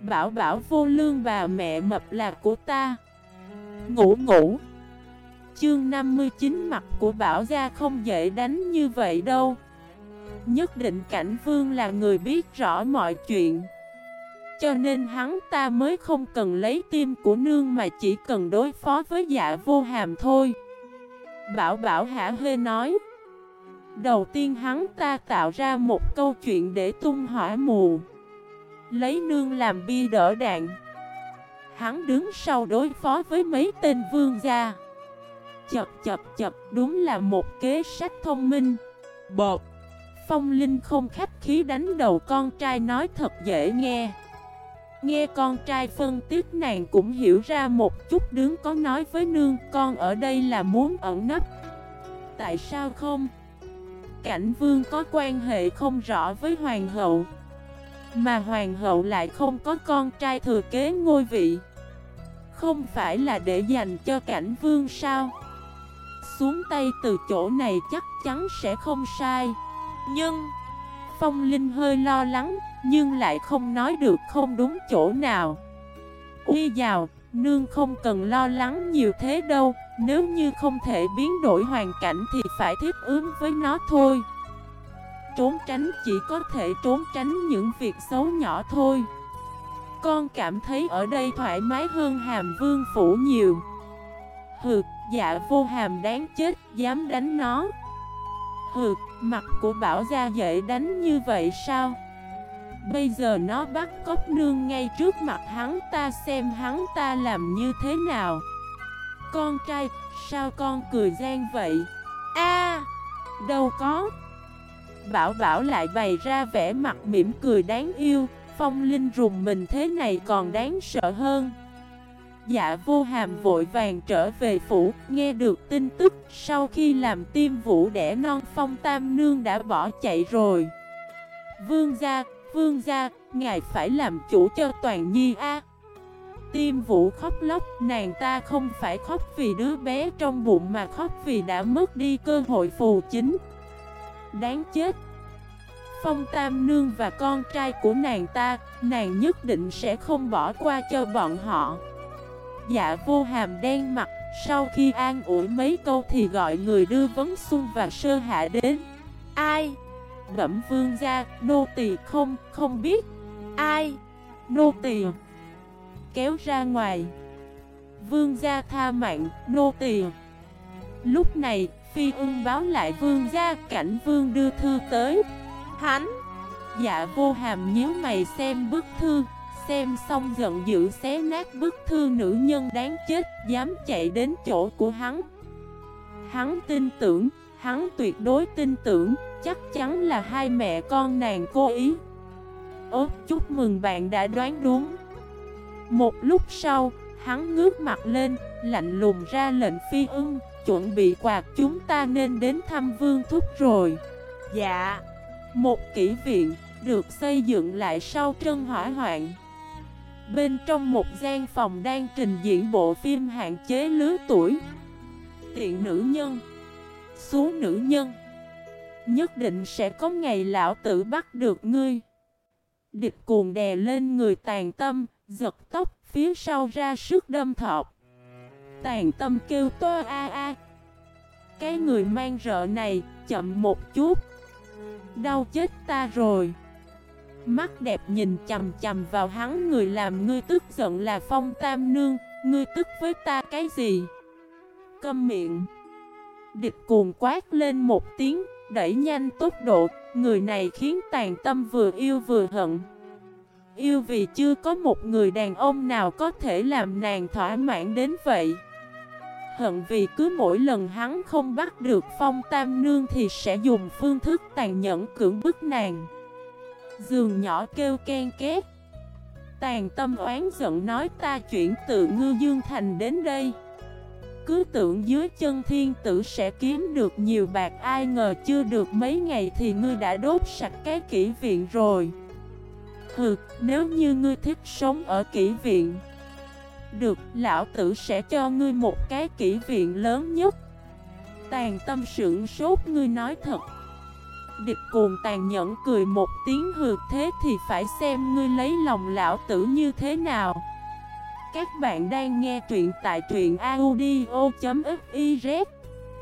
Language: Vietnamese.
Bảo bảo vô lương bà mẹ mập là của ta. Ngủ ngủ. Chương 59 mặt của bảo gia không dễ đánh như vậy đâu. Nhất định cảnh vương là người biết rõ mọi chuyện. Cho nên hắn ta mới không cần lấy tim của nương mà chỉ cần đối phó với dạ vô hàm thôi. Bảo bảo hả hê nói. Đầu tiên hắn ta tạo ra một câu chuyện để tung hỏa mù. Lấy nương làm bi đỡ đạn. Hắn đứng sau đối phó với mấy tên vương gia. Chập chập chập, đúng là một kế sách thông minh. Bột Phong Linh không khách khí đánh đầu con trai nói thật dễ nghe. Nghe con trai phân tích nàng cũng hiểu ra một chút đứng có nói với nương Con ở đây là muốn ẩn nấp. Tại sao không? Cảnh vương có quan hệ không rõ với hoàng hậu. Mà hoàng hậu lại không có con trai thừa kế ngôi vị. Không phải là để dành cho cảnh vương sao? Xuống tay từ chỗ này chắc chắn sẽ không sai. Nhưng, Phong Linh hơi lo lắng, Nhưng lại không nói được không đúng chỗ nào. Uy dào Nương không cần lo lắng nhiều thế đâu, Nếu như không thể biến đổi hoàn cảnh thì phải thích ứng với nó thôi. Trốn tránh chỉ có thể trốn tránh những việc xấu nhỏ thôi. Con cảm thấy ở đây thoải mái hơn hàm vương phủ nhiều. Hừ, dạ vô hàm đáng chết, dám đánh nó. Hừ, mặt của bảo gia dễ đánh như vậy sao? Bây giờ nó bắt cốc nương ngay trước mặt hắn ta xem hắn ta làm như thế nào. Con trai, sao con cười gian vậy? a đâu có. Bảo bảo lại bày ra vẻ mặt mỉm cười đáng yêu Phong Linh rùng mình thế này còn đáng sợ hơn Dạ vô hàm vội vàng trở về phủ Nghe được tin tức Sau khi làm tiêm vũ đẻ non Phong Tam Nương đã bỏ chạy rồi Vương gia Vương gia, ngài phải làm chủ cho toàn nhi a. Tiêm vũ khóc lóc, nàng ta không phải khóc vì đứa bé trong bụng mà khóc vì đã mất đi cơ hội phù chính. Đáng chết! Phong Tam Nương và con trai của nàng ta, nàng nhất định sẽ không bỏ qua cho bọn họ. Dạ vô hàm đen mặt, sau khi an ủi mấy câu thì gọi người đưa vấn xuân và sơ hạ đến. Ai? Bẩm vương gia, nô tỳ không, không biết Ai? Nô tỳ Kéo ra ngoài Vương gia tha mạng, nô tỳ Lúc này, phi ưng báo lại vương gia, cảnh vương đưa thư tới. Hắn. Dạ vô hàm nhíu mày xem bức thư. Xem xong giận dữ xé nát bức thư nữ nhân đáng chết, Dám chạy đến chỗ của hắn. Hắn tin tưởng, Hắn tuyệt đối tin tưởng, Chắc chắn là hai mẹ con nàng cố ý. Ốt chúc mừng bạn đã đoán đúng. Một lúc sau, Hắn ngước mặt lên, Lạnh lùng ra lệnh phi ưng. Chuẩn bị quạt chúng ta nên đến thăm vương thúc rồi. Dạ. Một kỷ viện Được xây dựng lại sau trân hỏa hoạn. Bên trong một gian phòng đang trình diễn bộ phim hạn chế lứa tuổi. Tiện nữ nhân Số nữ nhân Nhất định sẽ có ngày lão tử bắt được ngươi. Địch cuồng đè lên người tàn tâm Giật tóc phía sau ra sức đâm thọt Tàn tâm kêu to a a. Cái người mang rợ này chậm một chút. Đau chết ta rồi. Mắt đẹp nhìn chầm chầm vào hắn người làm ngươi tức giận là phong tam nương. Ngươi tức với ta cái gì? Câm miệng. Địch cuồng quát lên một tiếng Đẩy nhanh tốc độ, người này khiến tàn tâm vừa yêu vừa hận. Yêu vì chưa có một người đàn ông nào có thể làm nàng thỏa mãn đến vậy. Hận vì cứ mỗi lần hắn không bắt được phong tam nương thì sẽ dùng phương thức tàn nhẫn cưỡng bức nàng. Giường nhỏ kêu ken két. Tàn tâm oán giận nói ta chuyển từ ngư dương thành đến đây. Cứ tưởng dưới chân thiên tử sẽ kiếm được nhiều bạc Ai ngờ chưa được mấy ngày thì ngươi đã đốt sạch cái kỹ viện rồi. Hừ, nếu như ngươi thích sống ở kỹ viện được, lão tử sẽ cho ngươi một cái kỷ viện lớn nhất. Tàn tâm sưởng sốt ngươi nói thật. Địch cuồng tàn nhẫn cười một tiếng hừ thế thì phải xem ngươi lấy lòng lão tử như thế nào. Các bạn đang nghe truyện tại truyện audio.fif